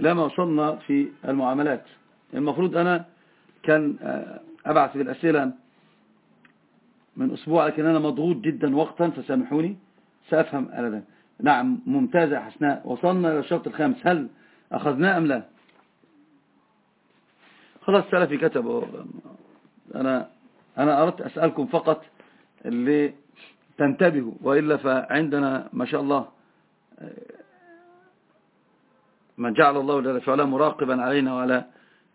لما وصلنا في المعاملات. المفروض أنا كان أبعث بالأسئلة من أسبوع لكن أنا مضغوط جدا وقتا فسامحوني سأفهم أبدا. نعم ممتازة حسناء. وصلنا إلى الشرط الخامس. هل أخذناه أم لا؟ خلاص سلفي كتبوا أنا أنا أردت أسألكم فقط اللي تنتبهوا وإلا فعندنا ما شاء الله من جعل الله جل وعلا مراقبا علينا وعلى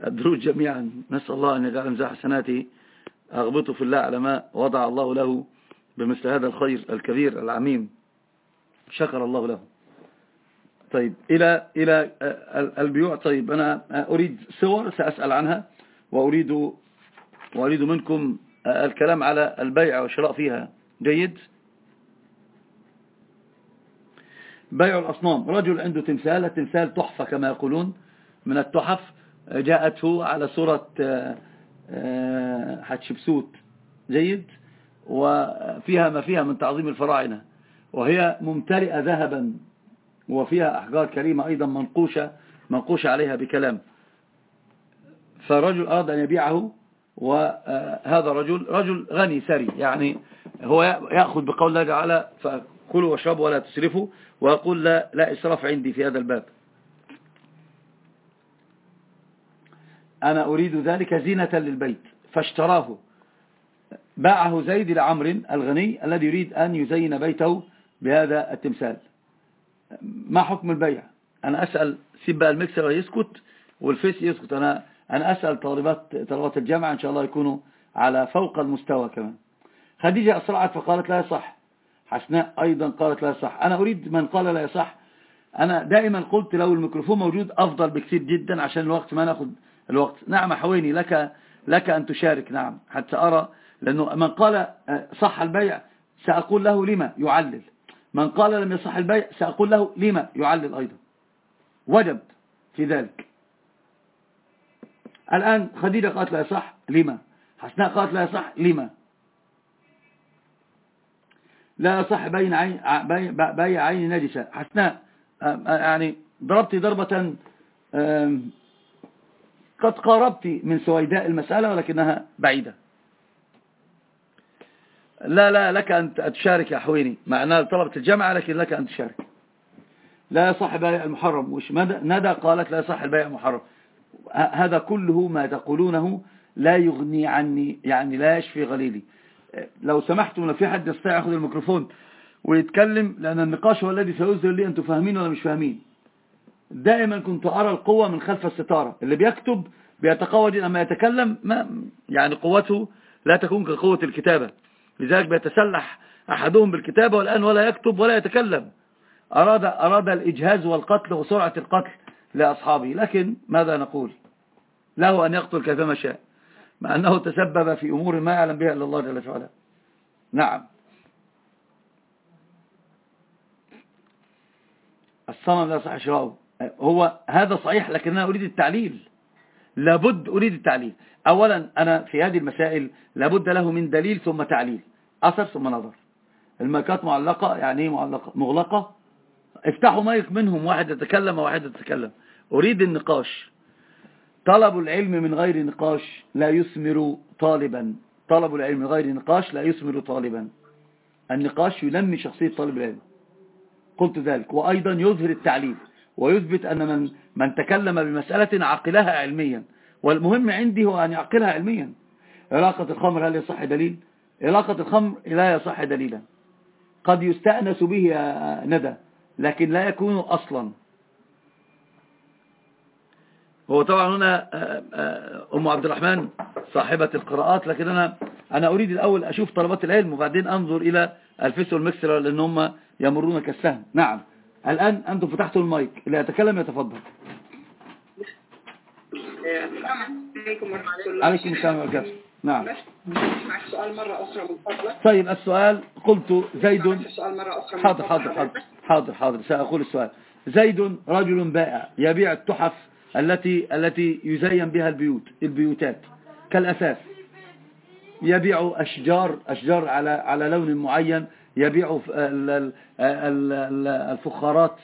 الدروج جميعا. نسأل الله أن يجعل مزاح حسناته أغبطه في الله على ما وضع الله له بمثل هذا الخير الكبير العميم. شكر الله له. طيب إلى إلى البيوع. طيب أنا أريد صور سأسأل عنها وأريد وأريد منكم الكلام على البيع والشراء فيها. جيد؟ بيع الأصنام. رجل عنده تمثال التمثال تحفة كما يقولون. من التحف جاءته على صورة حتشبسوت. جيد. وفيها ما فيها من تعظيم الفراعنة. وهي ممتلئة ذهبا. وفيها أحجار كريمة أيضا منقوشة منقوشة عليها بكلام. فرجل أراد أن يبيعه وهذا رجل رجل غني سري. يعني هو يأخذ بقول الله تعالى فكلوا واشربوا ولا تسرفوا ويقول لا, لا إسراف عندي في هذا الباب. أنا أريد ذلك زينة للبيت. فاشتراه. باعه زيد لعمر الغني الذي يريد أن يزين بيته بهذا التمثال. ما حكم البيع؟ أنا أسأل سيب بقى المكسر يسكت والفيس يسكت. أنا أنا أسأل طالبات طالبات الجامعة إن شاء الله يكونوا على فوق المستوى كمان. خديجة أسرعت فقالت لا يصح. حسناء أيضا قالت لا يصح. أنا أريد من قال لا يصح. أنا دائما قلت لو الميكروفون موجود أفضل بكثير جدا عشان الوقت ما ناخد الوقت. نعم حويني لك لك أن تشارك. نعم حتى أرى لأنه من قال صح البيع سأقول له لما يعلل. من قال لم يصح البيع سأقول له لما يعلل أيضا. وجب في ذلك. الآن خديجة قالت لا يصح لما؟ حسناء قالت لا يصح لما؟ لا يصح بين عين بيع عين نجسة. حسناء. يعني ضربت ضربة قد قاربت من سويداء المسألة ولكنها بعيدة. لا لا لك أن تشارك يا حويني. مع أنها طلبة الجامعة لكن لك أن تشارك. لا يصح بيع المحرم. وش ندى قالت لا يصح البيع المحرم. هذا كله ما تقولونه لا يغني عني يعني لا يشفي غليلي. لو سمحتم لو في حد يستطيع ياخذ الميكروفون ويتكلم لأن النقاش هو الذي سيظهر لي أنتم فاهمين ولا مش فاهمين. دائما كنت أرى القوة من خلف الستارة. اللي بيكتب بيتقوى لما يتكلم ما يعني قوته لا تكون كقوة الكتابة. لذلك بيتسلح أحدهم بالكتابة والآن ولا يكتب ولا يتكلم. أراد, أراد الإجهاز والقتل وسرعة القتل لأصحابه. لكن ماذا نقول؟ له أن يقتل كيفما شاء. مع أنه تسبب في أمور ما يعلم بها إلا الله جل وعلا. نعم. الصنم لا صح شراؤه. هو هذا صحيح لكن أنا أريد التعليل. لابد أريد التعليل. أولا أنا في هذه المسائل لابد له من دليل ثم تعليل. أثر ثم نظر. المايكات معلقة يعني إيه معلقة؟ مغلقة. افتحوا مايك منهم واحد يتكلم وواحد يتكلم. أريد النقاش. طلب العلم من غير نقاش لا يثمر طالبا. طلب العلم من غير نقاش لا يثمر طالبا. النقاش ينمي شخصية طالب العلم. قلت ذلك. وأيضا يظهر التعليل. ويثبت أن من, من تكلم بمسألة عقلها علميا. والمهم عندي هو أن يعقلها علميا. علاقة الخمر هل يصح دليل؟ علاقة الخمر لا يصح دليلا. قد يستأنس به ندى لكن لا يكون أصلا. هو طبعا هنا أم عبد الرحمن صاحبة القراءات لكن أنا أنا أريد الأول أشوف طلبات العلم وبعدين أنظر إلى الفس والمكسر لأن هم يمرون كالسهم. نعم. الآن أنتم فتحتوا المايك. اللي يتكلم يتفضل. عليكم ورحمة الله. عليكم السلام ورحمة نعم. سؤال مرة أخرى من فضلك طيب السؤال قلت زيد مرة أخرى حاضر حاضر حاضر حاضر حاضر سأقول السؤال. زيد رجل بائع يبيع التحف التي التي يزين بها البيوت البيوتات. كالأساس. يبيع أشجار أشجار على على لون معين. يبيع الفخارات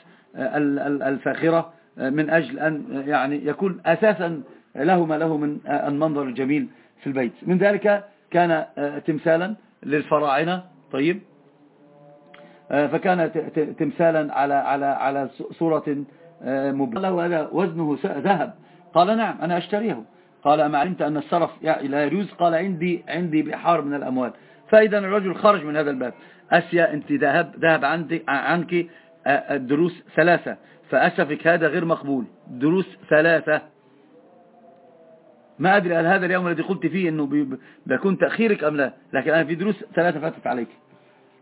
الفاخرة من أجل أن يعني يكون أساسا له ما له من المنظر الجميل في البيت. من ذلك كان تمثالا للفراعنة. طيب. فكان تمثالا على على على صورة مبلغة وهذا وزنه ذهب. قال نعم أنا أشتريه. قال أما علمت أن الصرف لا يجوز؟ قال عندي عندي بحار من الأموال. فإذا الرجل خرج من هذا الباب. أسيا أنت ذهب ذهب عندك عنك الدروس ثلاثة. فأسفك هذا غير مقبول. دروس ثلاثة. ما أدري هل هذا اليوم الذي قلت فيه أنه بيكون تأخيرك أم لا لكن أنا في دروس ثلاثة فاتت عليك.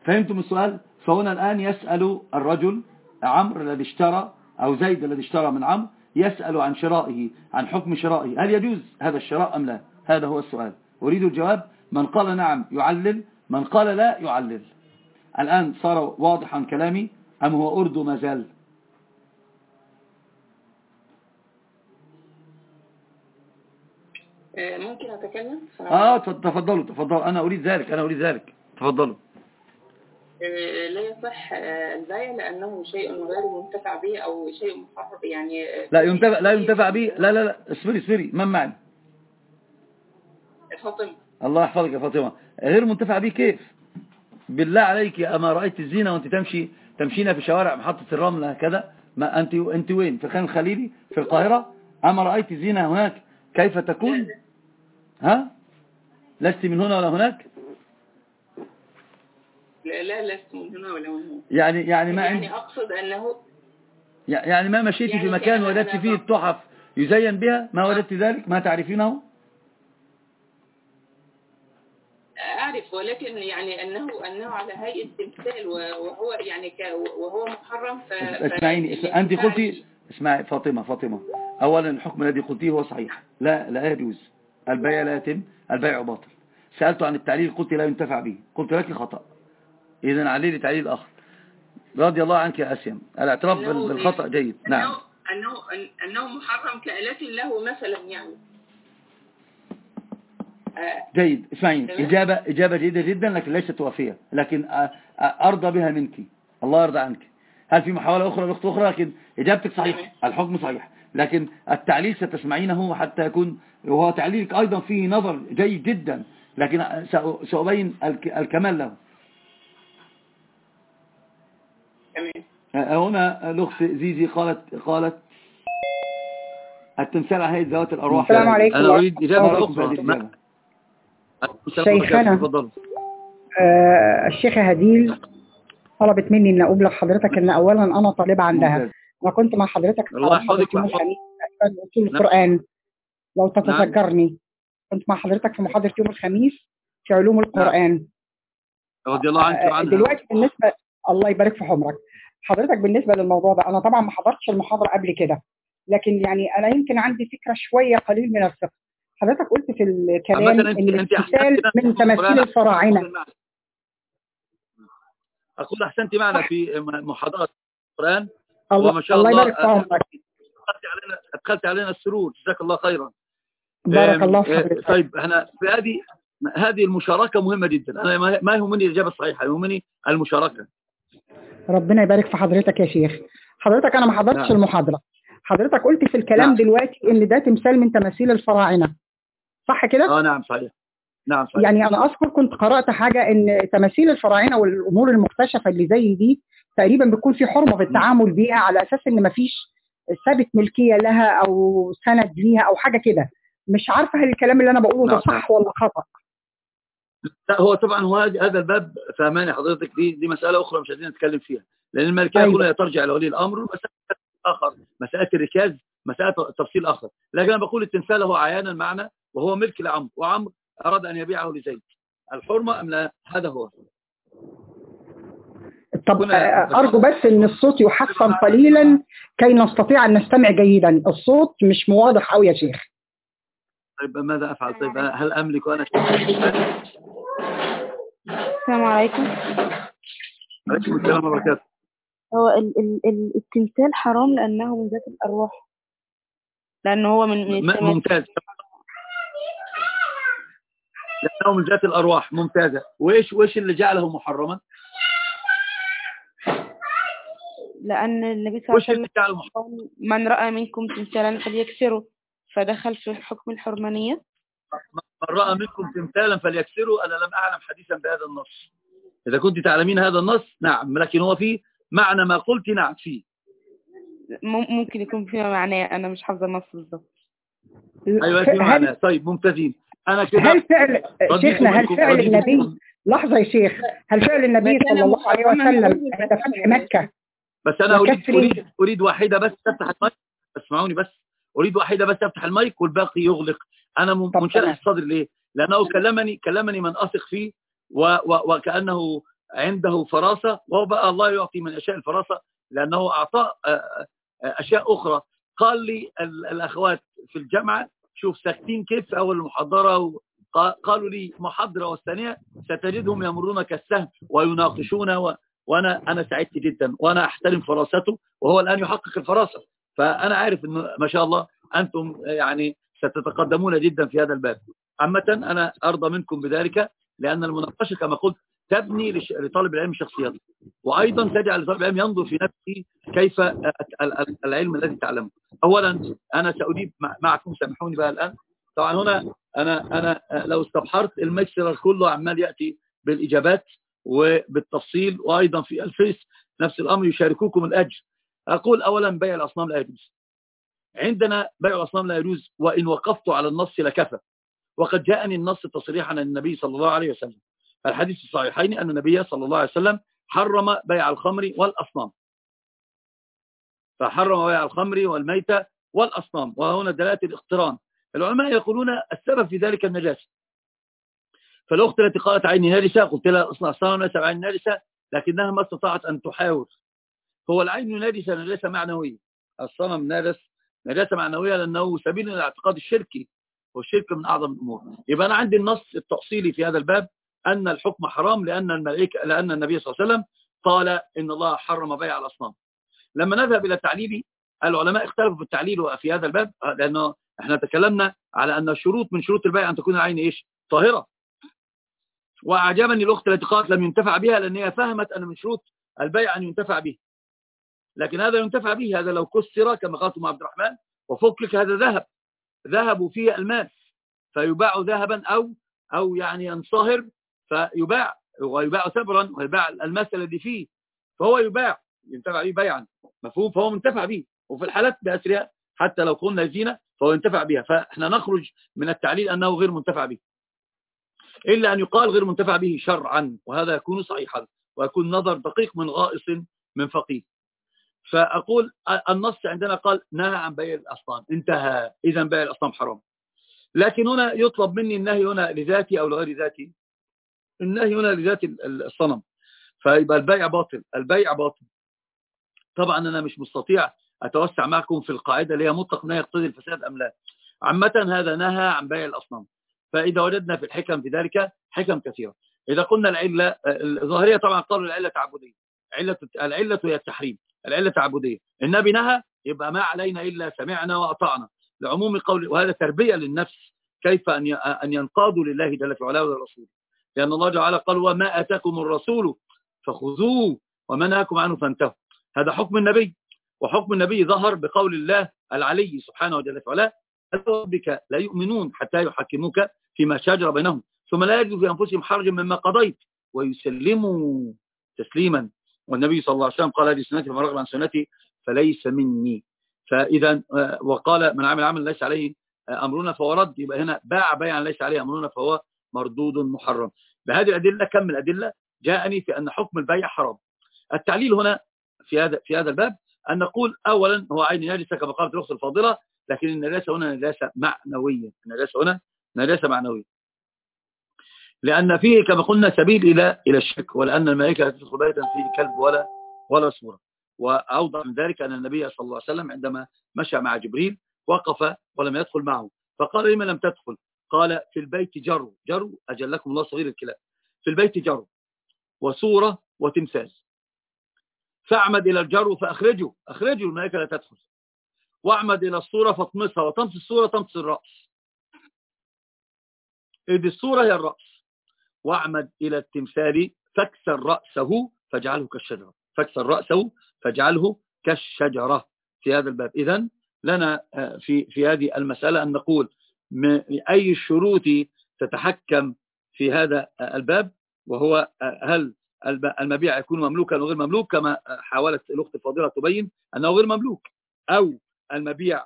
فهمتم السؤال؟ فهنا الآن يسأل الرجل عمرو الذي اشترى أو زيد الذي اشترى من عمرو يسأل عن شرائه عن حكم شرائه. هل يجوز هذا الشراء أم لا؟ هذا هو السؤال. أريد الجواب من قال نعم يعلل من قال لا يعلل. الآن صار واضحا كلامي أم هو أردو ما زال آه، ممكن أتكلم؟ آه تفضلوا تفضلوا. أنا أريد ذلك أنا أريد ذلك. تفضلوا. لا يصح آه، البيع لأنه شيء غير منتفع به أو شيء يعني لا ينتفع لا ينتفع به. لا لا لا اصبري اصبري. من معنى فاطمة. الله يحفظك يا فاطمة. غير منتفع به كيف؟ بالله عليك أما رأيت الزينة وأنت تمشي تمشينا في شوارع محطة الرمل هكذا. ما أنت أنت وين؟ في خان الخليلي؟ في القاهرة؟ أما رأيت الزينة هناك كيف تكون؟ ها؟ لست من هنا ولا هناك؟ لا لا لست من هنا ولا من هنا يعني يعني ما يعني أقصد أنه يعني ما مشيت في يعني مكان كأن وجدت فيه التحف يزين بها ما وجدت ذلك ما تعرفينه؟ أعرف ولكن يعني أنه أنه على هيئة تمثال وهو يعني وهو محرم ف اسمعيني أنت قلتي اسمعي فاطمة فاطمة. أولا الحكم الذي قلتيه هو صحيح. لا لا يجوز. البيع لا يتم البيع باطل. سألت عن التعليل قلت لا ينتفع به. قلت لك خطأ إذا عليلي تعليل آخر رضي الله عنك يا أسيم. الاعتراف بال- أنه بالخطأ جيد. أنه نعم. أنه أنه محرم كآلة له مثلا يعني. آه، جيد. اسمعين. إجابة, إجابة جيدة جدا لكن ليست وافية لكن أرضى بها منك. الله يرضى عنك. هل في محاولة أخرى لأخت أخرى؟ لكن إجابتك صحيحة. الحكم صحيح. لكن التعليل ستسمعينه حتى يكون وهو تعليلك أيضا فيه نظر جيد جدا. لكن سأ- سأبين الك- الكمال له. هنا الأخت زيزي قالت قالت التمثال على هيئة ذوات الأرواح. السلام عليكم. أنا أريد إجابة أخرى. شيخنا. آه الشيخة هديل طلبت مني إن ابلغ حضرتك إن اولا أنا طالبة عندها. وكنت مع حضرتك في الله محاضرة يحفظك يوم ويحفظك. الخميس في اصول القرآن. لو تتذكرني. كنت مع حضرتك في محاضرة يوم الخميس في علوم القرآن. رضي الله عنك آه، وعنها. دلوقتي بالنسبة الله يبارك في عمرك. حضرتك بالنسبة للموضوع ده أنا طبعا ما حضرتش المحاضرة قبل كده لكن يعني أنا يمكن عندي فكرة شوية قليل من الفقه حضرتك قلت في الكلام أنت الامتثال من تماثيل الفراعنة. أقول أحسنت معنا في محاضرات القرآن. الله, وما شاء الله الله يبارك في عمرك. أدخلت علينا أدخلت علينا السرور. جزاك الله خيرا. بارك الله آه، حضرتك طيب أنا في هذه هذه المشاركة مهمة جدا. أنا ما- يهمني الإجابة الصحيحة يهمني المشاركة. ربنا يبارك في حضرتك يا شيخ حضرتك أنا ما حضرتش نعم. المحاضرة حضرتك قلت في الكلام نعم. دلوقتي إن ده تمثال من تماثيل الفراعنة صح كده؟ آه نعم صحيح نعم صحيح يعني أنا أذكر كنت قرأت حاجة إن تماثيل الفراعنة والأمور المكتشفة اللي زي دي تقريبا بيكون في حرمة في التعامل بيها على أساس إن مفيش ثابت ملكية لها أو سند ليها أو حاجة كده مش عارفة هل الكلام اللي أنا بقوله ده نعم. صح ولا خطأ لا هو طبعا هو هذا الباب فهماني حضرتك دي دي مسألة أخرى مش عايزين نتكلم فيها. لأن الملكية أيوة. ترجع لولي الأمر ومسألة آخر مسألة الركاز مسألة تفصيل آخر. لكن أنا بقول التمثال هو عيانا معنا وهو ملك لعمرو وعمرو أراد أن يبيعه لزيد. الحرمة أم لا؟ هذا هو. طب آه، أرجو بس إن الصوت يحسن قليلا كي نستطيع أن نستمع جيدا. الصوت مش واضح أوي يا شيخ. طيب ماذا أفعل؟ طيب هل أملك أنا السلام عليكم. عليكم السلام وبركاته. هو ال ال ال التمثال حرام لأنه من ذات الأرواح. لأنه هو من ممتاز. لأنه من ذات الأرواح. ممتازة. وإيش وإيش اللي جعله محرما؟ لأن النبي صلى الله عليه وسلم من رأى منكم تمثالا فليكسره فدخل في حكم الحرمانية. من رأى منكم تمثالا فليكسره أنا لم أعلم حديثا بهذا النص. إذا كنت تعلمين هذا النص نعم لكن هو فيه معنى ما قلت نعم فيه. مم- ممكن يكون فيما معناه أنا مش حافظة النص بالظبط أيوة فيه معنى. طيب ممتازين. أنا كده هل فعل شيخنا هل فعل النبي. لحظة يا شيخ. هل فعل النبي صلى الله عليه وسلم عند فتح مكة؟ بس أنا أريد أريد أريد واحدة بس تفتح المايك اسمعوني بس. أريد واحدة بس تفتح المايك والباقي يغلق. أنا منشرح. الصدر ليه؟ لأنه كلمني كلمني من أثق فيه و و وكأنه عنده فراسة وهو بقى الله يعطي من يشاء الفراسة لأنه أعطاه آه، آه، أشياء أخرى قال لي ال- الأخوات في الجامعة شوف ساكتين كيف في أول المحاضرة قالوا لي محاضرة والثانية ستجدهم يمرون كالسهم ويناقشون و وأنا أنا سعدت جدا وأنا أحترم فراسته وهو الآن يحقق الفراسة فأنا عارف أنه ما شاء الله أنتم يعني ستتقدمون جدا في هذا الباب. عامة أنا أرضى منكم بذلك لأن المناقشة كما قلت تبني لطالب العلم شخصيته وأيضا تجعل لطالب العلم ينظر في نفسه كيف ال- ال- العلم الذي تعلمه. أولا أنا سأجيب مع- معكم سامحوني بقى الآن. طبعا هنا أنا أنا لو استبحرت الميكسر كله عمال يأتي بالإجابات وبالتفصيل. وأيضا في الفيس نفس الأمر يشاركوكم الأجر. أقول أولا بيع الأصنام لا يجوز عندنا بيع الأصنام لا يجوز وإن وقفت على النص لكفى. وقد جاءني النص تصريحا عن النبي صلى الله عليه وسلم. الحديث الصحيحين أن النبي صلى الله عليه وسلم حرم بيع الخمر والأصنام. فحرم بيع الخمر والميتة والأصنام. وهنا دلالة الاقتران. العلماء يقولون السبب في ذلك النجاسة. فالأخت التي قالت عيني نارسة قلت لها أصنع الصنم ليس بعين لكنها ما استطاعت أن تحاور. هو العين نارسة نجاسة معنوية. الصنم نارس نجاسة معنوية لأنه سبيل الاعتقاد الشركي والشرك من أعظم الأمور. يبقى أنا عندي النص التأصيلي في هذا الباب أن الحكم حرام لأن الملائكة لأن النبي صلى الله عليه وسلم قال إن الله حرم بيع الأصنام. لما نذهب إلى التعليل العلماء اختلفوا في التعليل في هذا الباب لأنه إحنا تكلمنا على أن الشروط من شروط البيع أن تكون العين إيش؟ طاهرة. وأعجبني الأخت التي قالت لم ينتفع بها لأن هي فهمت أن من شروط البيع أن ينتفع به لكن هذا ينتفع به هذا لو كسر كما قالت عبد الرحمن وفكك هذا ذهب ذهب فيه الماس فيباع ذهبا أو أو يعني ينصهر فيباع ويباع ثبرا ويباع الماس الذي فيه فهو يباع ينتفع به بيعا مفهوم؟ فهو منتفع به وفي الحالات بأسرها حتى لو قلنا زينة فهو ينتفع بها فإحنا نخرج من التعليل أنه غير منتفع به. إلا أن يقال غير منتفع به شرعا وهذا يكون صحيحا ويكون نظر دقيق من غائص من فقيه. فأقول النص عندنا قال نهى عن بيع الأصنام انتهى. إذا بيع الأصنام حرام. لكن هنا يطلب مني النهي هنا لذاتي أو لغير ذاتي؟ النهي هنا لذات الصنم. فيبقى البيع باطل. البيع باطل. طبعا أنا مش مستطيع أتوسع معكم في القاعدة اللي هي مطلق نهي يقتضي الفساد أم لا. عامة هذا نهى عن بيع الأصنام. فإذا وجدنا في الحكم في ذلك حكم كثيرة. إذا قلنا العلة الظاهرية طبعا قالوا العلة تعبدية. علة العلة هي التحريم. العلة تعبدية النبي نهى يبقى ما علينا إلا سمعنا وأطعنا. لعموم قول وهذا تربية للنفس كيف أن أن ينقادوا لله جل في علاه ولرسوله لأن الله وعلا قال وما أتاكم الرسول فخذوه وما نهاكم عنه فانتهوا. هذا حكم النبي. وحكم النبي ظهر بقول الله العلي سبحانه وجل في علاه ربك لا يؤمنون حتى يحكموك فيما شجر بينهم ثم لا يجدوا في أنفسهم حرجا مما قضيت. ويسلموا تسليما. والنبي صلى الله عليه وسلم قال هذه سنتي فمن رغب عن سنتي فليس مني. فإذا وقال من عمل عمل ليس عليه أمرنا فهو رد يبقى هنا باع بيعا ليس عليه أمرنا فهو مردود محرم. بهذه الأدلة كم من الأدلة؟ جاءني في أن حكم البيع حرام. التعليل هنا في هذا في هذا الباب أن نقول أولا هو عين نجسة كما قالت الأخت الفاضلة لكن النجاسة هنا نجاسة معنوية. النجاسة هنا نجاسة معنوية. لأن فيه كما قلنا سبيل إلى إلى الشك ولأن الملائكة لا تدخل بيتا فيه كلب ولا ولا صورة. وأوضح من ذلك أن النبي صلى الله عليه وسلم عندما مشى مع جبريل وقف ولم يدخل معه. فقال لما لم تدخل؟ قال في البيت جر جر أجلكم الله صغير الكلاب. في البيت جر وصورة وتمثال. فاعمد إلى الجر فأخرجه أخرجه الملائكة لا تدخل. واعمد إلى الصورة فاطمسها وطمس الصورة طمس الرأس. إذ الصورة هي الرأس. واعمد إلى التمثال فاكسر رأسه فاجعله كالشجرة. فاكسر رأسه فاجعله كالشجرة. في هذا الباب. إذا لنا آه، في في هذه المسألة أن نقول أي الشروط تتحكم في هذا الباب وهو آه، هل المبيع يكون مملوكا أو غير مملوك؟ كما حاولت الأخت الفاضلة تبين أنه غير مملوك. أو المبيع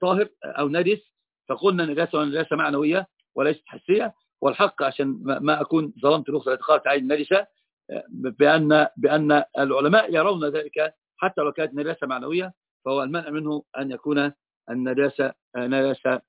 طاهر أو نجس فقلنا نجاسة ونجاسة معنوية وليست حسية. والحق عشان ما أكون ظلمت التي قالت عين نجسة بأن, بأن العلماء يرون ذلك حتى لو كانت نجاسة معنوية فهو المنع منه أن يكون النجاسة نجاسة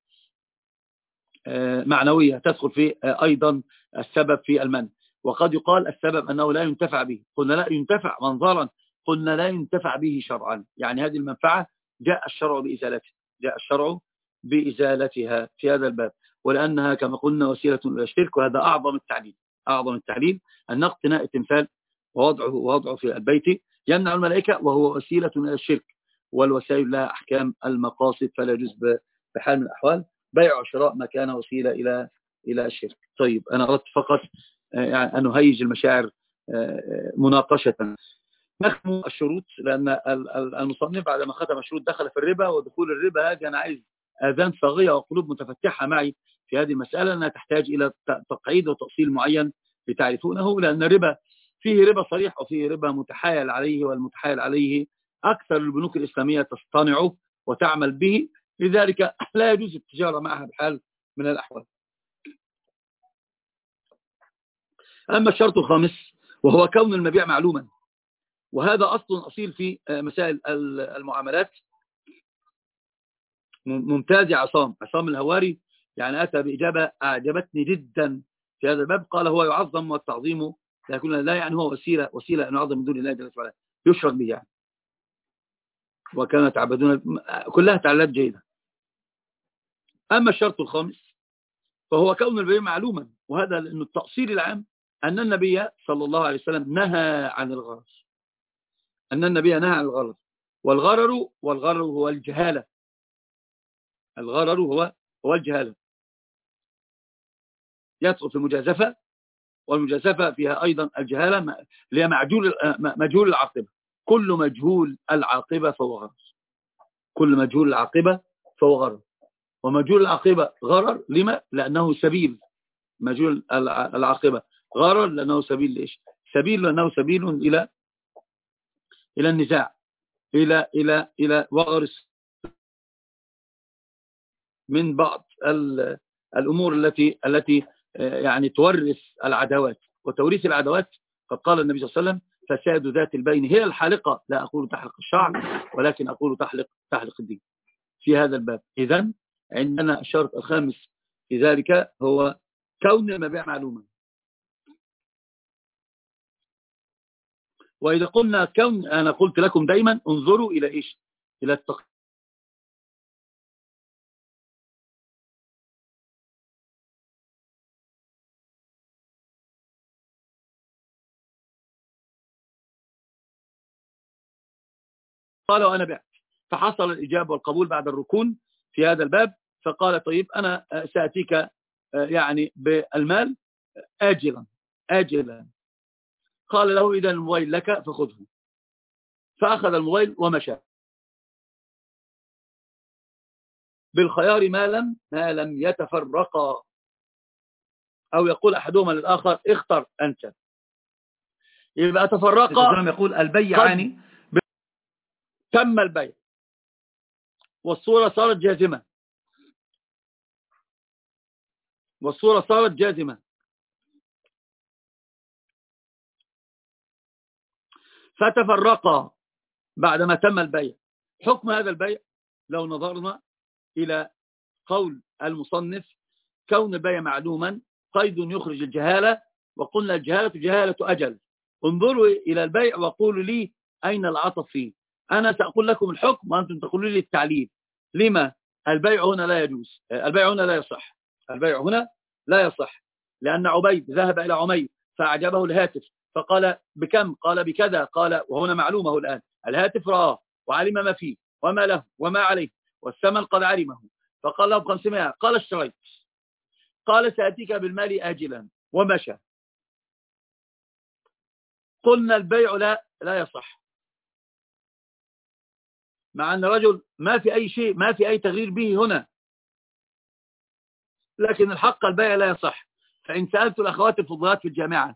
آه، معنوية تدخل في آه، أيضا السبب في المنع. وقد يقال السبب أنه لا ينتفع به. قلنا لا ينتفع منظرا. قلنا لا ينتفع به شرعا. يعني هذه المنفعة جاء الشرع بإزالتها. جاء الشرع بإزالتها في هذا الباب. ولأنها كما قلنا وسيلة إلى الشرك وهذا أعظم التعليل أعظم التعليل أن اقتناء التمثال ووضعه, ووضعه في البيت يمنع الملائكة وهو وسيلة إلى الشرك. والوسائل لها أحكام المقاصد فلا يجوز بحال من الأحوال بيع وشراء ما كان وسيلة إلى إلى الشرك. طيب أنا أردت فقط يعني أن أهيج المشاعر آه، مناقشة. نختم الشروط لأن المصنف بعدما ختم الشروط دخل في الربا ودخول الربا هذه أنا عايز آذان صاغية وقلوب متفتحة معي في هذه المسألة أنها تحتاج إلى تقعيد وتأصيل معين لتعرفونه لأن الربا فيه ربا صريح وفيه ربا متحايل عليه والمتحايل عليه أكثر البنوك الإسلامية تصطنعه وتعمل به لذلك لا يجوز التجارة معها بحال من الأحوال. أما الشرط الخامس وهو كون المبيع معلوما وهذا أصل أصيل في مسائل المعاملات. ممتاز عصام. عصام الهواري يعني أتى بإجابة أعجبتني جدا في هذا الباب. قال هو يعظم والتعظيم لا يكون لا يعني هو وسيلة وسيلة أن يعظم من دون الله جل وعلا. يشرك به يعني. وكانت تعبدون كلها تعليلات جيدة. أما الشرط الخامس فهو كون البيع معلوما. وهذا لأن التأصيل العام أن النبي صلى الله عليه وسلم نهى عن الغرض أن النبي نهى عن الغرض والغرر والغرر هو الجهالة. الغرر هو هو الجهالة. يدخل في المجازفة والمجازفة فيها أيضا الجهالة اللي هي معجول مجهول العاقبة كل مجهول العاقبة فهو غرر كل مجهول العاقبة فهو غرر ومجهول العاقبة غرر لما؟ لأنه سبيل مجهول العاقبة غرر لأنه سبيل ليش؟ سبيل لأنه سبيل إلى إلى النزاع إلى إلى إلى وغرس من بعض الأمور التي التي آه، يعني تورث العداوات. وتوريث العداوات قد قال النبي صلى الله عليه وسلم فساد ذات البين. هي الحالقة. لا أقول تحلق الشعر ولكن أقول تحلق تحلق الدين. في هذا الباب. إذا عندنا الشرط الخامس في ذلك هو كون المبيع معلوما. وإذا قلنا كون أنا قلت لكم دايما انظروا إلى إيش؟ إلى التقييم قال وأنا بعت. فحصل الإجابة والقبول بعد الركون في هذا الباب. فقال طيب أنا سأتيك آه، يعني بالمال آجلا آجلا. قال له إذا الموبايل لك فخذه. فأخذ الموبايل ومشى. بالخيار ما لم ما لم يتفرقا أو يقول أحدهما للآخر اختر أنت. يبقى تفرقا يقول البيعاني تم البيع. والصورة صارت جازمة. والصورة صارت جازمة. فتفرقا بعدما تم البيع. حكم هذا البيع لو نظرنا إلى قول المصنف كون البيع معلوما قيد يخرج الجهالة وقلنا الجهالة جهالة أجل. انظروا إلى البيع وقولوا لي أين العطف فيه. أنا سأقول لكم الحكم وأنتم تقولوا لي التعليل. لما؟ البيع هنا لا يجوز. البيع هنا لا يصح. البيع هنا لا يصح. لأن عبيد ذهب إلى عمير فأعجبه الهاتف. فقال بكم؟ قال بكذا. قال وهنا معلومة الآن. الهاتف رآه وعلم ما فيه وما له وما عليه والثمن قد علمه. فقال له بخمسمائة قال اشتريت. قال سأتيك بالمال آجلا ومشى. قلنا البيع لا لا يصح. مع أن الرجل ما في أي شيء ما في أي تغيير به هنا. لكن الحق البيع لا يصح. فإن سألت الأخوات الفضلات في الجامعة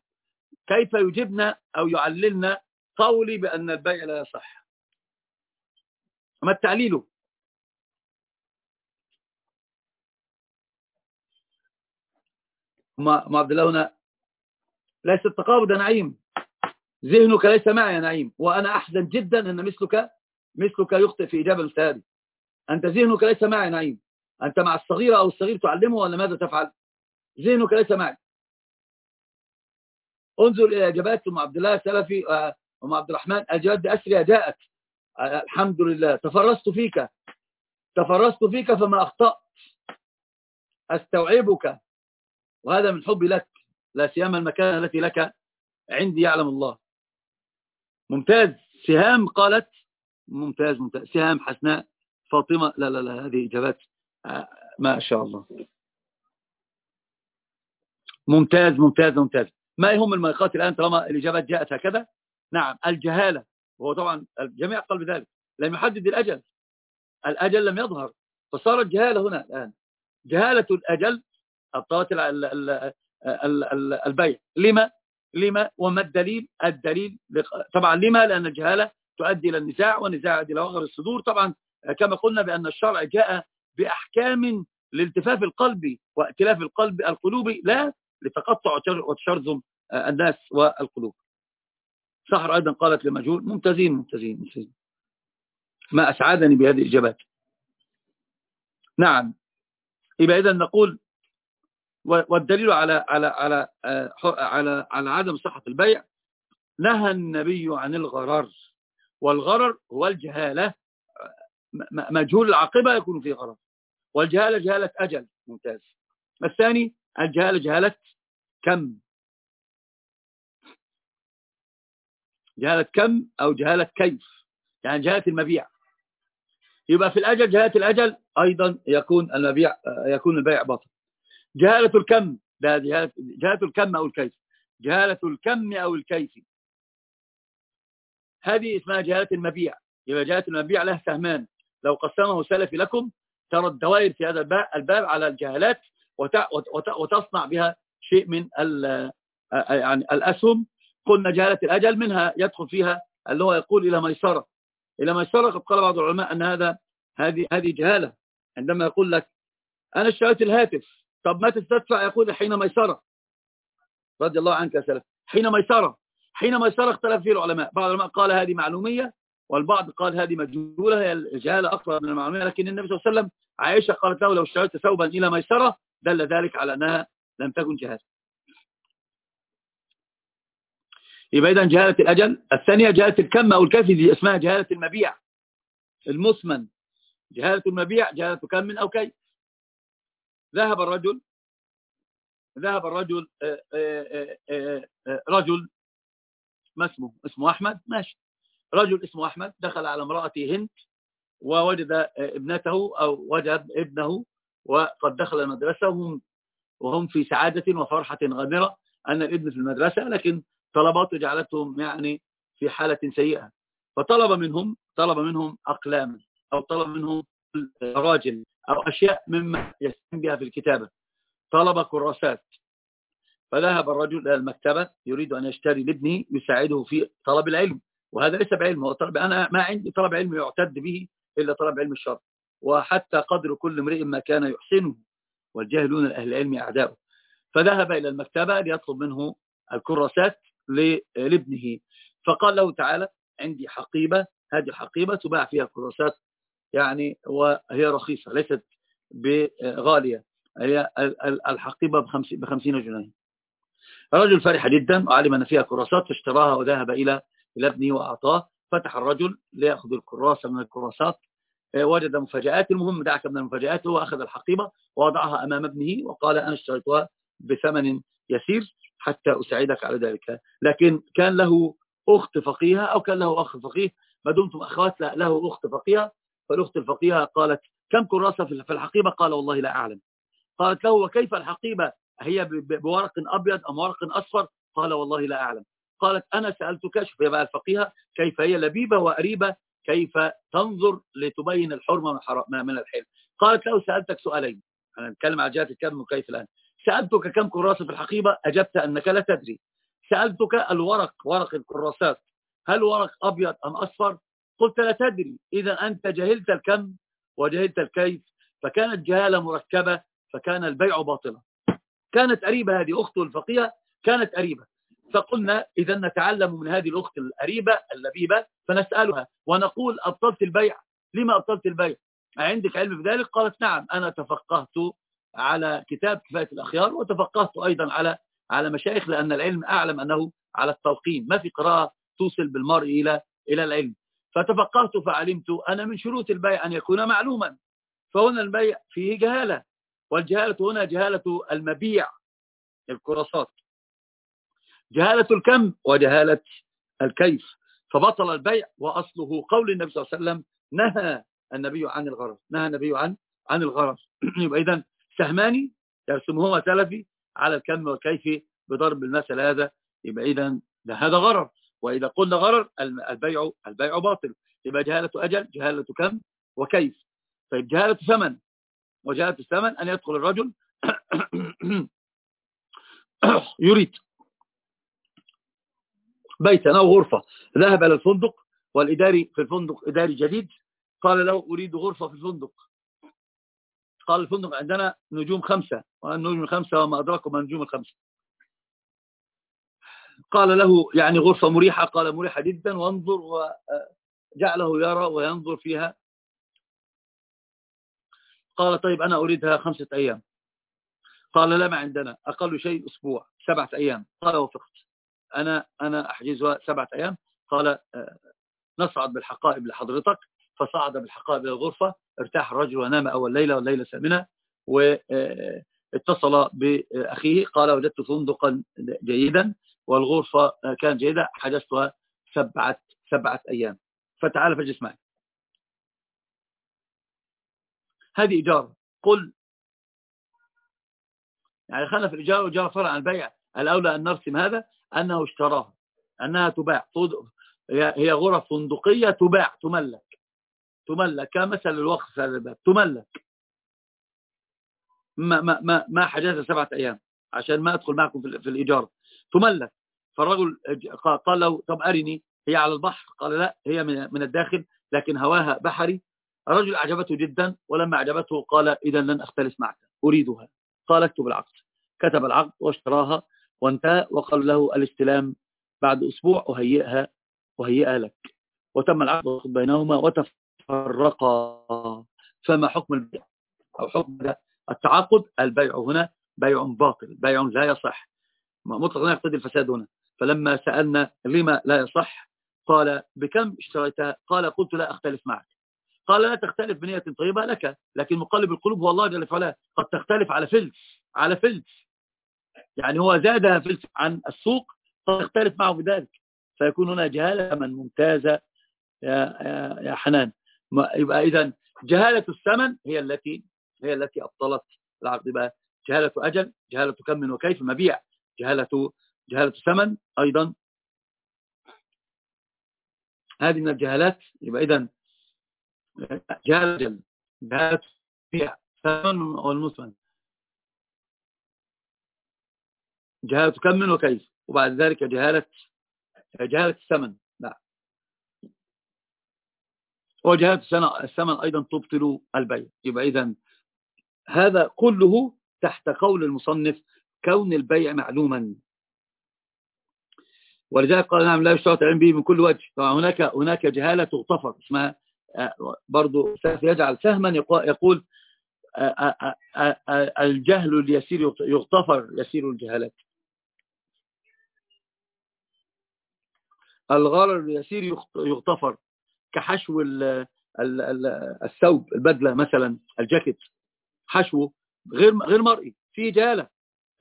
كيف يجبن أو يعللن قولي بأن البيع لا يصح؟ ما التعليل؟ ما عبد الله هنا. ليس التقابض يا نعيم. ذهنك ليس معي يا نعيم. وأنا أحزن جدا أن مثلك مثلك يخطئ في إجابة مثل أنت ذهنك ليس معي نعيم. أنت مع الصغيرة أو الصغير تعلمه ولا ماذا تفعل؟ ذهنك ليس معي. انظر إلى إجابات أم عبد الله سلفي آه، أم عبد الرحمن. الجواد أسرية جاءت آه، الحمد لله. تفرست فيك. تفرست فيك فما أخطأت. أستوعبك. وهذا من حبي لك. لا سيما المكان التي لك. عندي يعلم الله. ممتاز. سهام قالت ممتاز ممتاز. سهام حسناء. فاطمة لا لا لا هذه إجابات آه، ما شاء الله. ممتاز ممتاز ممتاز. ما يهم الميقات الآن طالما الإجابات جاءت هكذا؟ نعم الجهالة. وهو طبعا الجميع قال بذلك. لم يحدد الأجل. الأجل لم يظهر. فصارت جهالة هنا الآن. جهالة الأجل أبطلت البيع. لما؟ لما؟ وما الدليل؟ الدليل طبعا لما؟ لأن الجهالة تؤدي إلى النزاع يؤدي إلى وغر الصدور. طبعا كما قلنا بأن الشرع جاء بأحكام لالتفاف القلب وائتلاف القلب القلوب لا لتقطع وتشرذم الناس والقلوب. سحر أيضا قالت لمجهول ممتازين ممتازين ممتازين. ما أسعدني بهذه الإجابات. نعم. يبقى إذا نقول والدليل على على على على على عدم صحة البيع نهى النبي عن الغرر والغرر هو الجهالة مجهول العاقبة يكون فيه غرر. والجهالة جهالة أجل ممتاز. الثاني الجهالة جهالة كم؟ جهالة كم أو جهالة كيف؟ يعني جهالة المبيع. يبقى في الأجل جهالة الأجل أيضا يكون المبيع يكون البيع باطل. جهالة الكم ده جهالة, جهالة الكم أو الكيف. جهالة الكم أو الكيف. هذه اسمها جهالة المبيع. يبقى جهالة المبيع له سهمان. لو قسمه سلفي لكم ترى الدوائر في هذا الباب على الجهالات وتصنع بها شيء من يعني الأسهم. قلنا جهالة الأجل منها يدخل فيها اللي هو يقول إلى ميسرة. إلى ميسرة قد قال بعض العلماء أن هذا هذه هذه جهالة. عندما يقول لك أنا اشتريت الهاتف. طب ما تستدفع يقول حين ميسرة. رضي الله عنك يا سلف. حين ميسرة. حين ميسرة اختلف فيه العلماء. بعض العلماء قال هذه معلومية والبعض قال هذه مجهولة هي الجهالة أقرب من المعلومية. لكن النبي صلى الله عليه وسلم عائشة قالت له لو اشتريت ثوبا إلى ميسرة دل ذلك على أنها لم تكن جهالة. يبقى إذا جهالة الأجل. الثانية جهالة الكم أو الكافي دي اسمها جهالة المبيع. المثمن. جهالة المبيع جهالة كم أو كيف ذهب الرجل ذهب الرجل آه، آه، آه، رجل ما اسمه؟ اسمه أحمد؟ ماشي. رجل اسمه أحمد دخل على امرأته هند ووجد ابنته أو وجد ابنه وقد دخل المدرسة وهم, وهم في سعادة وفرحة غامرة أن الابن في المدرسة لكن طلباته جعلتهم يعني في حالة سيئة. فطلب منهم طلب منهم أقلام أو طلب منهم راجل أو أشياء مما يستم بها في الكتابة. طلب كراسات. فذهب الرجل إلى المكتبة يريد أن يشتري لابنه يساعده في طلب العلم. وهذا ليس بعلم هو طلب أنا ما عندي طلب علم يعتد به إلا طلب علم الشر وحتى قدر كل امرئ ما كان يحسنه والجاهلون أهل العلم أعداؤه. فذهب إلى المكتبة ليطلب منه الكراسات لابنه. فقال له تعالى عندي حقيبة هذه الحقيبة تباع فيها كراسات يعني وهي رخيصة ليست بغالية. هي الحقيبة بخمسين جنيه. رجل فرح جدا وعلم أن فيها كراسات فاشتراها وذهب إلى إلى ابنه وأعطاه فتح الرجل ليأخذ الكراسة من الكراسات وجد مفاجآت. المهم دعك من المفاجآت هو أخذ الحقيبة ووضعها أمام ابنه وقال أنا اشتريتها بثمن يسير حتى أساعدك على ذلك. لكن كان له أخت فقيهة أو كان له أخ فقيه ما دمتم أخوات له أخت فقيهة. فالأخت الفقيهة قالت كم كراسة في الحقيبة؟ قال والله لا أعلم. قالت له وكيف الحقيبة؟ هي بورق أبيض أم ورق أصفر؟ قال والله لا أعلم. قالت أنا سألتك شوف يا بقى الفقيهة كيف هي لبيبة وأريبة كيف تنظر لتبين الحرمة من, من الحلم قالت له سألتك سؤالين. أنا نتكلم على جهة الكم وكيف الآن. سألتك كم كراسة في الحقيبة؟ أجبت أنك لا تدري. سألتك الورق ورق الكراسات هل ورق أبيض أم أصفر؟ قلت لا تدري. إذا أنت جهلت الكم وجهلت الكيف فكانت جهالة مركبة فكان البيع باطلا. كانت قريبة هذه أخته الفقيهة كانت قريبة. فقلنا إذا نتعلم من هذه الأخت القريبة اللبيبة فنسألها ونقول أبطلت البيع؟ لما أبطلت البيع؟ عندك علم بذلك؟ قالت نعم أنا تفقهت على كتاب كفاية الأخيار وتفقهت أيضا على على مشايخ لأن العلم أعلم أنه على التلقين ما في قراءة توصل بالمرء إلى إلى العلم. فتفقهت فعلمت أنا من شروط البيع أن يكون معلوما. فهنا البيع فيه جهالة. والجهالة هنا جهالة المبيع الكراسات. جهالة الكم وجهالة الكيف. فبطل البيع وأصله قول النبي صلى الله عليه وسلم نهى النبي عن الغرض نهى النبي عن عن الغرض يبقى إذا سهماني يرسمهما تلفي على الكم والكيف بضرب المثل هذا. يبقى إذا هذا غرر. وإذا قلنا غرر البيع البيع باطل. يبقى جهالة أجل جهالة كم وكيف. طيب جهالة ثمن. وجهالة الثمن أن يدخل الرجل يريد بيتا أو غرفة. ذهب إلى الفندق والإداري في الفندق إداري جديد. قال له أريد غرفة في الفندق. قال الفندق عندنا نجوم خمسة والنجوم الخمسة وما أدراكم ما نجوم الخمسة. قال له يعني غرفة مريحة؟ قال مريحة جدا. وانظر وجعله يرى وينظر فيها قال طيب أنا أريدها خمسة أيام. قال لا ما عندنا. أقل شيء أسبوع سبعة أيام. قال وفقت. أنا أنا أحجزها سبعة أيام. قال آه، نصعد بالحقائب لحضرتك. فصعد بالحقائب إلى الغرفة. ارتاح الرجل ونام أول ليلة والليلة الثامنة. واتصل بأخيه. قال وجدت فندقا جيدا. والغرفة كانت جيدة. حجزتها سبعة, سبعة أيام. فتعال فاجلس معي. هذه إجارة قل. يعني خلنا في الإجارة وإجارة فرع عن البيع. الأولى أن نرسم هذا أنه اشتراها. أنها تباع. هي غرف فندقية تباع تملك. تملك كمثل الوقف هذا الباب. تملك. ما ما ما ما حجزها سبعة أيام عشان ما أدخل معكم في الإيجار. تملك. فالرجل قال له طب أرني. هي على البحر. قال لا هي من الداخل لكن هواها بحري. الرجل أعجبته جدا ولما أعجبته قال إذا لن أختلف معك أريدها. قال اكتب العقد. كتب العقد واشتراها وانتهى وقال له الاستلام بعد أسبوع أهيئها أهيئها لك. وتم العقد بينهما وتفرقا. فما حكم البيع؟ أو حكم التعاقد البيع هنا بيع باطل بيع لا يصح. مطلق لا يقتضي الفساد هنا. فلما سألنا لما لا يصح قال بكم اشتريتها قال قلت لا أختلف معك. قال لا تختلف بنية طيبة لك لكن مقلب القلوب هو الله جل وعلا. قد تختلف على فلس على فلس. يعني هو زادها فلس عن السوق قد تختلف معه بذلك فيكون هنا جهالة من ممتازة يا, يا, يا حنان. يبقى إذا جهالة الثمن هي التي هي التي أبطلت العقد. يبقى جهالة أجل جهالة كم وكيف؟ مبيع. جهالة جهالة ثمن أيضا. هذه من الجهالات. يبقى إذا جهالة جهالة بيع ثمن والمثمن جهالة كم وكيف؟ وبعد ذلك جهالة جهالة الثمن لا. وجهالة الثمن أيضا تبطل البيع. يبقى إذا هذا كله تحت قول المصنف كون البيع معلوما. ولذلك قال نعم لا يشترط العلم به من كل وجه. طبعا هناك جهالة تغتفر اسمها برضو يجعل سهما يقول الجهل اليسير يغتفر يسير الجهالات. الغرر اليسير يغتفر كحشو الثوب البدلة مثلا الجاكيت. حشوه غير غير مرئي فيه جهالة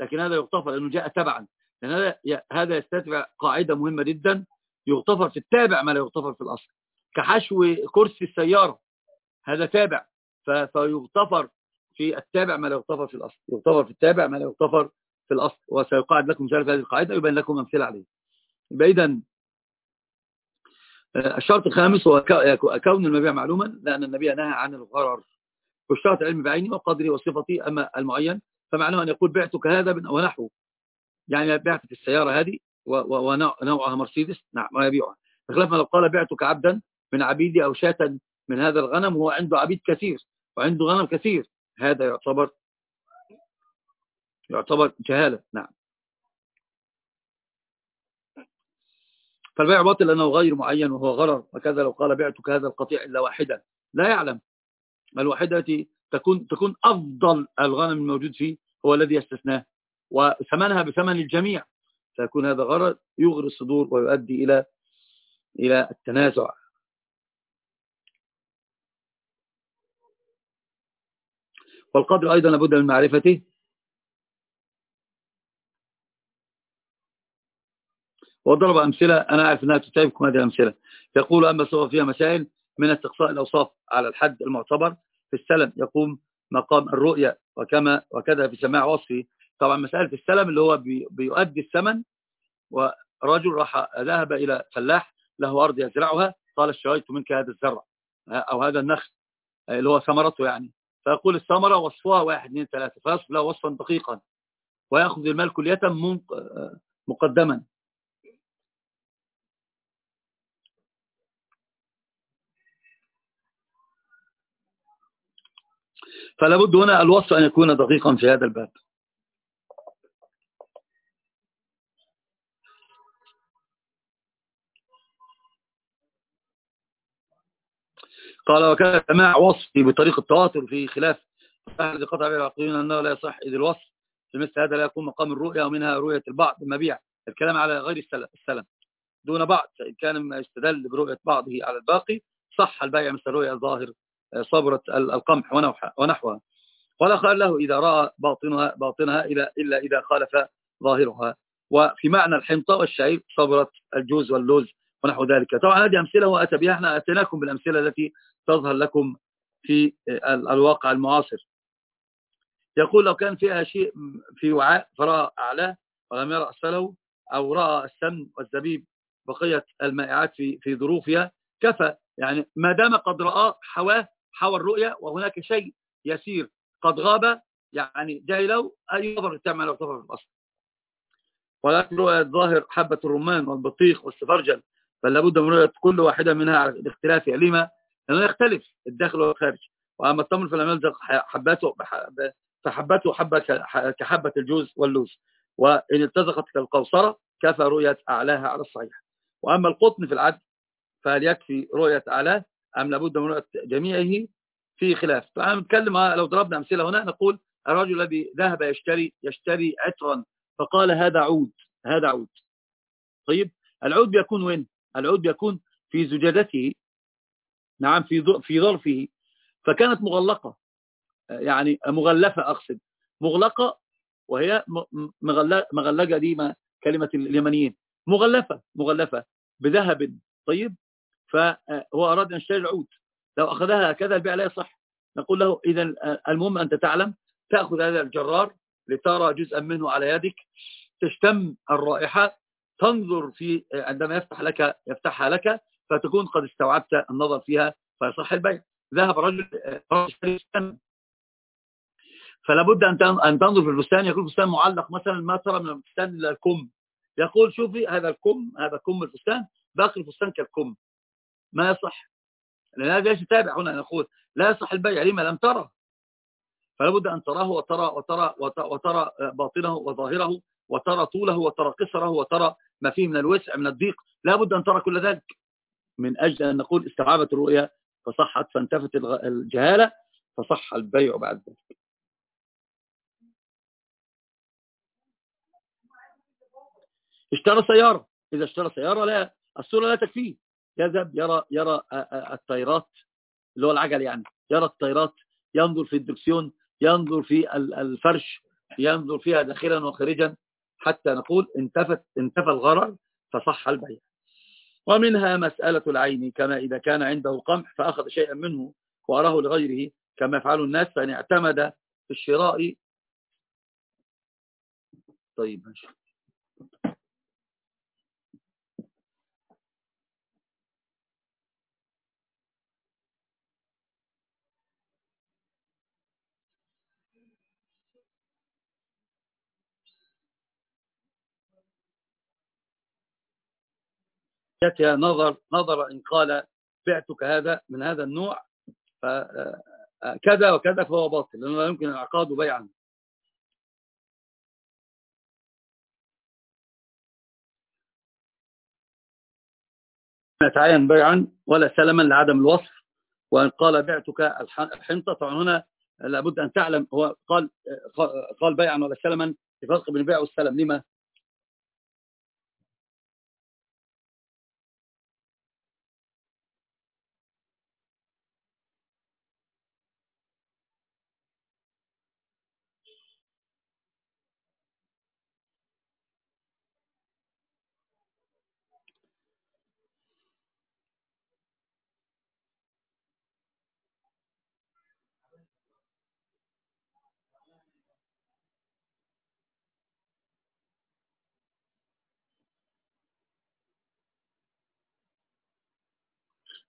لكن هذا يغتفر لأنه جاء تبعا. لأن هذا هذا يستتبع قاعدة مهمة جدا يغتفر في التابع ما لا يغتفر في الأصل. كحشو كرسي السيارة. هذا تابع. فيغتفر في التابع ما لا يغتفر في الأصل. يغتفر في التابع ما لا يغتفر في الأصل. وسيقاعد لكم مثال هذه القاعدة يبين لكم أمثلة عليه. يبقى إذا الشرط الخامس هو كون المبيع معلوما لأن النبي نهى عن الغرر. واشترط العلم بعيني وقدري وصفتي أما المعين فمعناه أن يقول بعتك هذا ونحوه. يعني بعتك السيارة هذه ونوعها مرسيدس. نعم ويبيعها. بخلاف ما لو قال بعتك عبدا من عبيدي أو شاة من هذا الغنم هو عنده عبيد كثير وعنده غنم كثير. هذا يعتبر يعتبر جهالة. نعم. فالبيع باطل لأنه غير معين وهو غرر وكذا لو قال بعتك هذا القطيع إلا واحدا. لا يعلم. الواحدة تكون تكون أفضل الغنم الموجود فيه هو الذي يستثناه وثمنها بثمن الجميع. فيكون هذا غرر يغري الصدور ويؤدي إلى إلى التنازع. والقدر أيضا لابد من معرفته. وضرب أمثلة أنا أعرف أنها تتعبكم هذه الأمثلة. يقول أما سوى فيها مسائل من استقصاء الأوصاف على الحد المعتبر في السلم يقوم مقام الرؤية وكما وكذا في سماع وصفه. طبعا مسألة السلم اللي هو بيؤدي الثمن ورجل راح ذهب إلى فلاح له أرض يزرعها قال اشتريت منك هذا الزرع أو هذا النخل اللي هو ثمرته يعني. فيقول الثمرة وصفها واحد اثنين ثلاثة. فيصف له وصفا دقيقا. ويأخذ المال كلية مقدما. فلا بد هنا الوصف أن يكون دقيقا في هذا الباب. قال وكان سماع وصفي بطريق التواتر في خلاف أهل قطع بين العقلين أنه لا يصح إذ الوصف في مثل هذا لا يكون مقام الرؤية ومنها رؤية البعض المبيع. الكلام على غير السلم. دون بعض فإن كان ما يستدل برؤية بعضه على الباقي صح البيع مثل رؤية الظاهر صبرة القمح ونحوها. ولا خير له إذا رأى باطنها, باطنها إلا إذا خالف ظاهرها. وفي معنى الحنطة والشعير صبرة الجوز واللوز ونحو ذلك. طبعا هذه أمثلة وأتى بها إحنا أتيناكم بالأمثلة التي تظهر لكم في الواقع المعاصر. يقول لو كان فيها شيء في وعاء فرأى أعلاه ولم يرى أسفله أو رأى السمن والزبيب بقية المائعات في في ظروفها كفى. يعني ما دام قد رأى حواه حوى الرؤية وهناك شيء يسير قد غاب يعني جاهله أي يظهر تعمل لو تظهر في الأصل. ولكن رؤية الظاهر حبة الرمان والبطيخ والسفرجل بل لابد من رؤية كل واحدة منها على الاختلاف لما لأنه يختلف الداخل والخارج. وأما التمر فلم يلزق حباته فحبته حبة كحبة الجوز واللوز. وإن التزقت كالقوصرة كفى رؤية أعلاها على الصحيح. وأما القطن في العدل فهل يكفي رؤية أعلاه؟ أم لابد من رؤية جميعه؟ في خلاف. فأنا نتكلم لو ضربنا أمثلة هنا نقول الرجل الذي ذهب يشتري يشتري عطرا فقال هذا عود هذا عود. طيب العود بيكون وين؟ العود بيكون في زجاجته. نعم في في ظرفه. فكانت مغلقة. يعني مغلفة أقصد. مغلقة وهي مغلقة دي ما كلمة اليمنيين. مغلفة مغلفة. بذهب. طيب. فهو أراد أن يشتري العود. لو أخذها هكذا البيع لا يصح. نقول له إذا المهم أنت تعلم تأخذ هذا الجرار لترى جزءا منه على يدك. تشتم الرائحة. تنظر في عندما يفتح لك يفتحها لك. فتكون قد استوعبت النظر فيها فيصح البيع ذهب رجل فلا بد أن تنظر في الفستان. يكون الفستان معلق مثلا ما ترى من الفستان إلا الكم. يقول شوفي هذا الكم هذا كم الفستان. باقي الفستان كالكم. ما يصح. لأن هذا ليس تابع هنا نقول لا يصح البيع. لما لم ترى. فلا بد أن تراه وترى وترى وترى باطنه وظاهره وترى طوله وترى قصره وترى ما فيه من الوسع من الضيق. لا بد أن ترى كل ذلك. من أجل أن نقول استوعبت الرؤيا فصحت فانتفت الجهالة فصح البيع بعد ذلك. اشترى سيارة. إذا اشترى سيارة لا الصورة لا تكفيه. يذهب يرى يرى الطيارات اللي هو العجل يعني. يرى الطيارات ينظر في الدركسيون ينظر في الفرش ينظر فيها داخلا وخارجا. حتى نقول انتفت انتفى الغرر فصح البيع. ومنها مسألة العين كما إذا كان عنده قمح فأخذ شيئا منه وأراه لغيره كما يفعل الناس فإن اعتمد في الشراء. طيب ماشي. يتها نظر نظر إن قال بعتك هذا من هذا النوع فكذا وكذا فهو باطل لأنه لا يمكن العقاد بيعا. يتعين بيعا ولا سلما لعدم الوصف وإن قال بعتك الحنطة طبعا هنا لابد أن تعلم هو قال قال بيعا ولا سلما في فرق بين البيع والسلم لما؟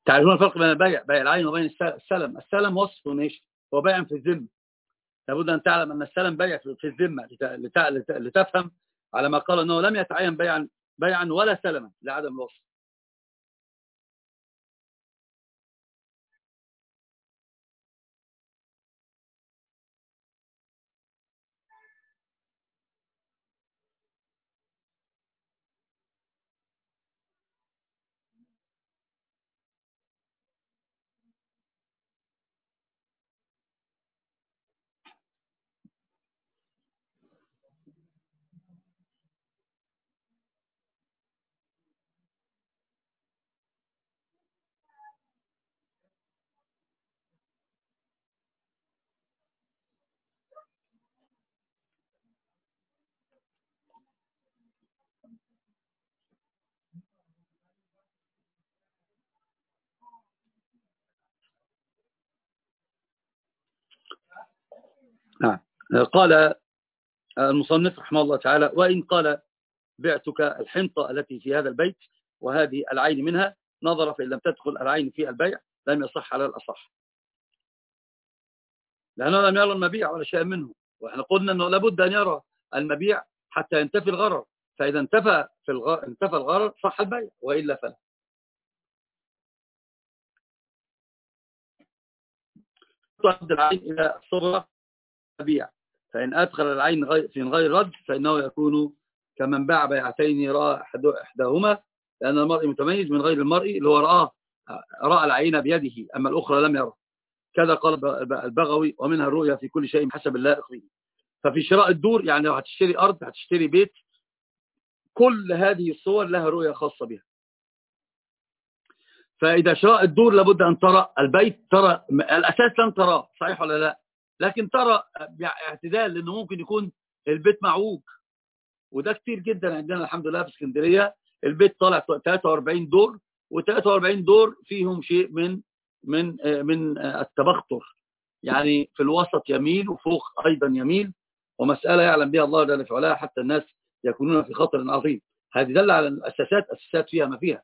تعرفون الفرق بين البيع بيع العين وبين السلم؟ السلم وصف ماشي. هو بيع في الذمة. لابد أن تعلم أن السلم بيع في الذمة. لتفهم على ما قال أنه لم يتعين بيعا بيعا ولا سلما لعدم الوصف. نعم. قال المصنف رحمه الله تعالى وإن قال بعتك الحنطة التي في هذا البيت وهذه العين منها نظر فإن لم تدخل العين في البيع لم يصح على الأصح. لأنه لم يرى المبيع ولا شيء منه. وإحنا قلنا أنه لابد أن يرى المبيع حتى ينتفي الغرر. فإذا انتفى, في الغرر انتفى الغرر صح البيع وإلا فلا. تؤدي العين إلى الصغرى بيع فإن أدخل العين في غير رد فإنه يكون كمن باع بيعتين رأى إحداهما لأن المرء متميز من غير المرء اللي هو رآه رأى العين بيده أما الأخرى لم يرى كذا قال البغوي ومنها الرؤيا في كل شيء حسب اللائق به ففي شراء الدور يعني لو هتشتري أرض هتشتري بيت كل هذه الصور لها رؤية خاصة بها. فإذا شراء الدور لابد أن ترى البيت ترى الأساس لن تراه صحيح ولا لا؟ لكن ترى اعتدال لأنه ممكن يكون البيت معوج. وده كتير جدا عندنا الحمد لله في اسكندرية. البيت طالع 43 دور و43 دور فيهم شيء من من من التبختر. يعني في الوسط يميل وفوق أيضا يميل ومسألة يعلم بها الله جل في حتى الناس يكونون في خطر عظيم. هذه دل على الأساسات أساسات فيها ما فيها.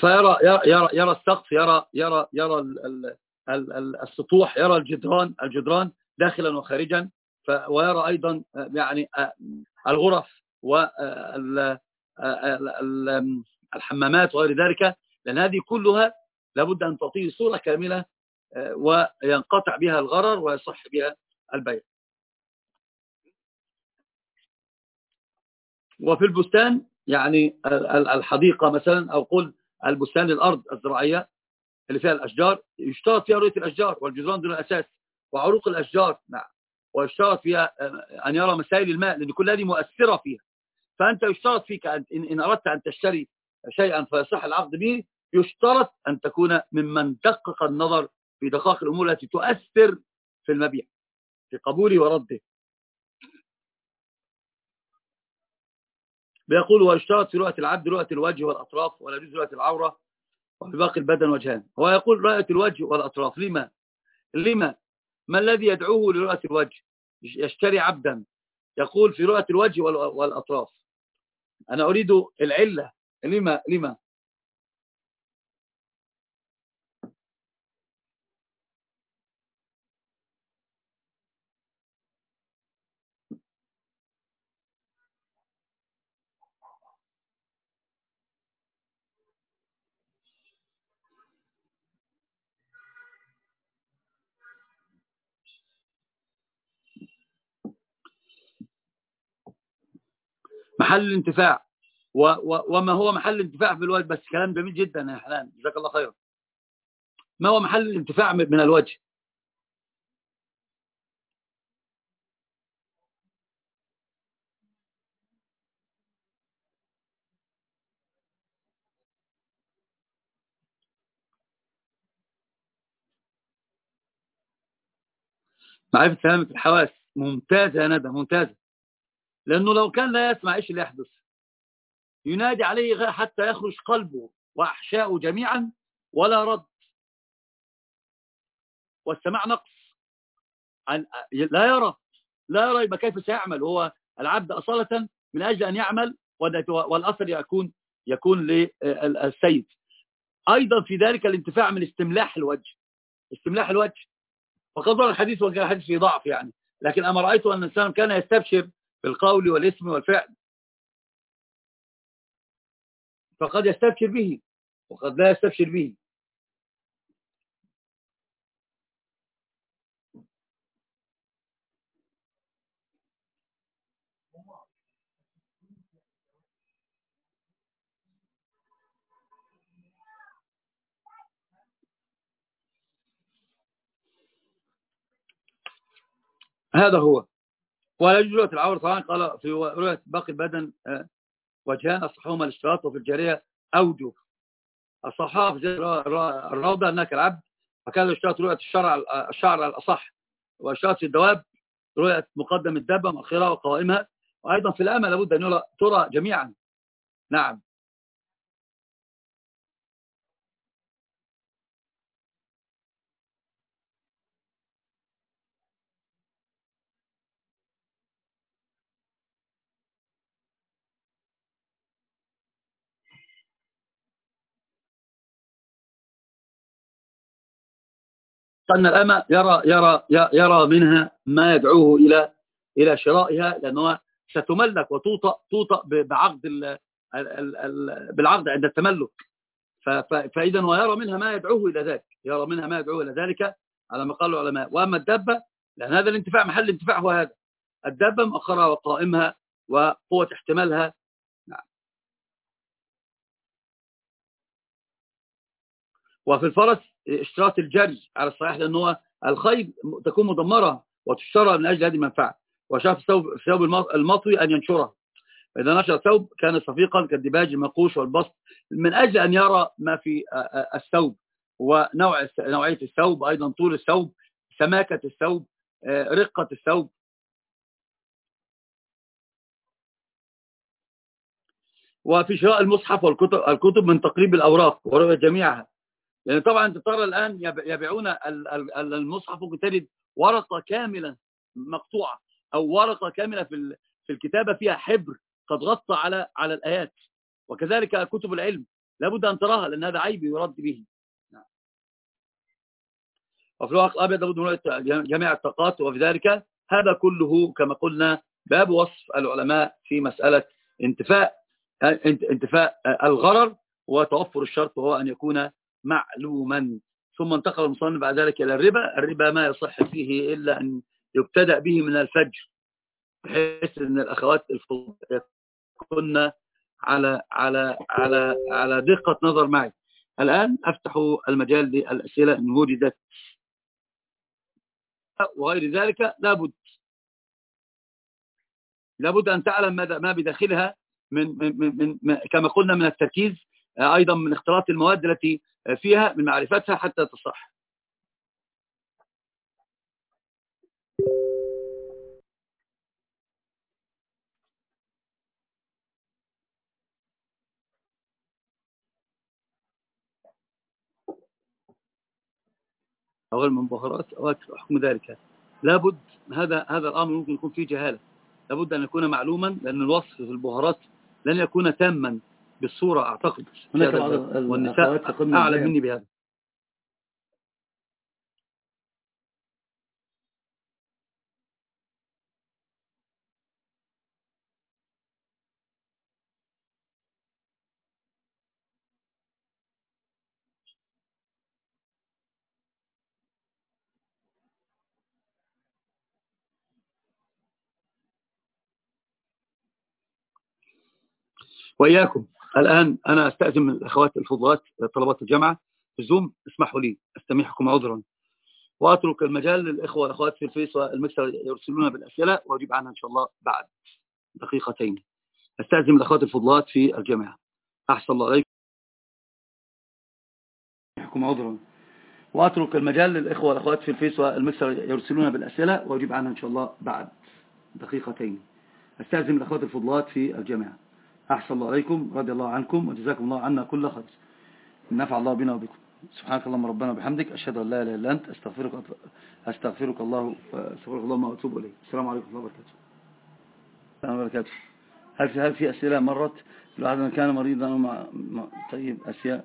فيرى يرى يرى السقف يرى يرى يرى السطوح يرى الجدران الجدران داخلا وخارجا ويرى أيضا يعني الغرف والحمامات وغير ذلك لأن هذه كلها لابد أن تعطيه صورة كاملة وينقطع بها الغرر ويصح بها البيع. وفي البستان يعني الحديقة مثلا أو قل البستان الأرض الزراعية اللي فيها الأشجار يشترط فيها رؤية الأشجار والجدران دون أساس وعروق الأشجار نعم. ويشترط فيها أن يرى مسائل الماء لأن كل هذه مؤثرة فيها. فأنت يشترط فيك أن إن أردت أن تشتري شيئا فيصح العقد به يشترط أن تكون ممن دقق النظر في دقائق الأمور التي تؤثر في المبيع في قبوله ورده. بيقول ويشترط في رؤية العبد رؤية الوجه والأطراف ولا يجوز رؤية العورة وفي باقي البدن وجهان. هو يقول رؤية الوجه والأطراف. لما؟ لما؟ ما الذي يدعوه لرؤية الوجه؟ يشتري عبدا. يقول في رؤية الوجه وال- والأطراف. أنا أريد العلة. لما؟ لما؟ محل الانتفاع. وما هو محل الانتفاع في الوجه؟ بس كلام جميل جدا يا حنان. جزاك الله خيرا. ما هو محل الانتفاع من الوجه؟ معرفة سلامة الحواس. ممتازة يا ندى ممتازة. لأنه لو كان لا يسمع إيش اللي يحدث؟ ينادي عليه حتى يخرج قلبه وأحشاؤه جميعا ولا رد. والسماع نقص. لا يرى. لا يرى كيف سيعمل؟ هو العبد أصالة من أجل أن يعمل والأثر يكون يكون للسيد أيضا في ذلك الانتفاع من استملاح الوجه. استملاح الوجه. وقد ظهر الحديث وكان الحديث فيه ضعف يعني. لكن أما رأيت أن الإنسان كان يستبشر بالقول والاسم والفعل. فقد يستبشر به وقد لا يستبشر به. هذا هو. ولا يجوز رؤية العورة طبعا قال في رؤية باقي البدن وجهان أصحهما الاشتراط وفي الجارية أوجه. الصحاف الروضة أنك العبد فكان اشتراط رؤية الشرع الشعر الأصح واشتراط في الدواب رؤية مقدم الدابة مؤخرة وقوائمها وأيضا في الأمل لابد أن ترى جميعا. نعم. أن الأمة يرى, يرى, يرى منها ما يدعوه إلى إلى شرائها لأنها ستملك وتوطأ توطأ بعقد ال بالعقد عند التملك. فإذا ويرى منها ما يدعوه إلى ذلك. يرى منها ما يدعوه إلى ذلك على ما قال العلماء. وأما الدابة لأن هذا الانتفاع محل الانتفاع هو هذا. الدابة مؤخرها وقائمها وقوة احتمالها. نعم. وفي الفرس اشتراط الجري على الصحيح لأنه الخيل تكون مدمرة وتشترى من أجل هذه المنفعة. وشاف الثوب الثوب المطوي أن ينشره. فإذا نشر ثوب كان صفيقا كالدباج المقوش والبسط من أجل أن يرى ما في الثوب. ونوع نوعية الثوب أيضا طول الثوب سماكة الثوب رقة الثوب. وفي شراء المصحف والكتب الكتب من تقريب الأوراق ورؤية جميعها. لأن طبعا أنت ترى الآن يبيعون المصحف ممكن تجد ورقة كاملة مقطوعة أو ورقة كاملة في في الكتابة فيها حبر قد غطى على على الآيات. وكذلك كتب العلم. لابد أن تراها لأن هذا عيب يرد به. وفي الوقت الأبيض لابد من جميع الطاقات. وفي ذلك هذا كله كما قلنا باب وصف العلماء في مسألة انتفاء انتفاء الغرر وتوفر الشرط وهو أن يكون معلوما ثم انتقل المصنف بعد ذلك إلى الربا. الربا ما يصح فيه إلا أن يبتدأ به من الفجر بحيث أن الأخوات يكون على على على على دقة نظر معي. الآن أفتح المجال للأسئلة إن وجدت. وغير ذلك لابد لابد أن تعلم ما بداخلها من, من, من, من كما قلنا من التركيز أيضا من اختلاط المواد التي فيها من معرفتها حتى تصح. أو المنبهرات أو حكم ذلك. لابد هذا هذا الأمر ممكن يكون فيه جهالة. لابد أن يكون معلوما لأن الوصف في البهارات لن يكون تاما. بالصورة أعتقد. هناك والنساء أعلم. مني بهذا. وإياكم. الآن أنا أستأذن من الأخوات الفضليات طالبات الجامعة. في الزوم اسمحوا لي أستميحكم عذرا. وأترك المجال للإخوة والأخوات في الفيس والمكسلر يرسلون بالأسئلة وأجيب عنها إن شاء الله بعد دقيقتين. أستأذن الأخوات الفضليات في الجامعة. أحسن الله عليكم. أستميحكم عذرا. وأترك المجال للإخوة والأخوات في الفيس والمكسلر يرسلون بالأسئلة وأجيب عنها إن شاء الله بعد دقيقتين. أستأذن الأخوات الفضلات في الجامعة. أحسن الله عليكم رضي الله عنكم وجزاكم الله عنا كل خير. نفع الله بنا وبكم. سبحانك اللهم ربنا وبحمدك أشهد أن لا إله إلا أنت أستغفرك أستغفرك الله أستغفرك اللهم وأتوب إليك. السلام عليكم ورحمة الله وبركاته. السلام عليكم وبركاته. هل في هل في أسئلة مرت؟ الواحد من كان مريضا مع مع- طيب أشياء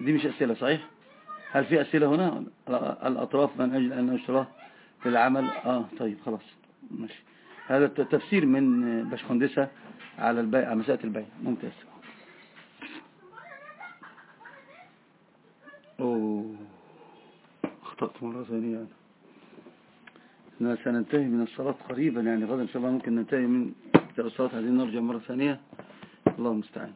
دي مش أسئلة صحيح؟ هل في أسئلة هنا؟ الأطراف من أجل أن نشتراه للعمل؟ آه طيب خلاص. ماشي. هذا تفسير من باشخندسة على البيع مسألة البيع. ممتاز. أوه. أخطأت مرة ثانية. أنا سننتهي من الصلاة قريبا يعني غدا إن شاء الله ممكن ننتهي من الصلاة هذه نرجع مرة ثانية. الله المستعان.